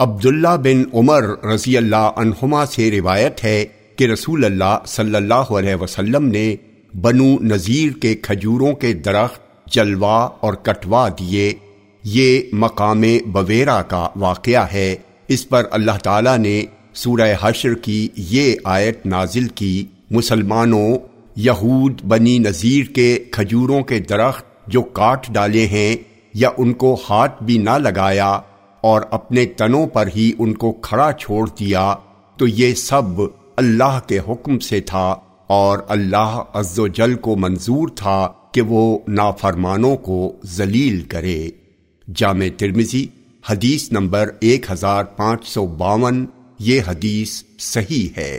عبداللہ بن عمر رضی اللہ عنہما سے روایت ہے کہ رسول اللہ صلی اللہ علیہ وسلم نے بنو نذیر کے کھجوروں کے درخت جلوا اور کٹوا دیے۔ یہ مقام بویرا کا واقعہ ہے۔ اس پر اللہ تعالی نے سورہ حشر کی یہ آیت نازل کی۔ مسلمانوں، یہود بنی نذیر کے کھجوروں کے درخت جو کاٹ ڈالے ہیں یا ان کو ہاتھ بھی نہ لگایا اور اپنے تنوں پر ہی ان کو کھڑا چھوڑ دیا، تو یہ سب اللہ کے حکم سے تھا اور اللہ عز و جل کو منظور تھا کہ وہ نافرمانوں کو ذلیل کرے۔ جامع ترمزی حدیث نمبر ایک ہزار پانچ سو باون، یہ حدیث صحیح ہے۔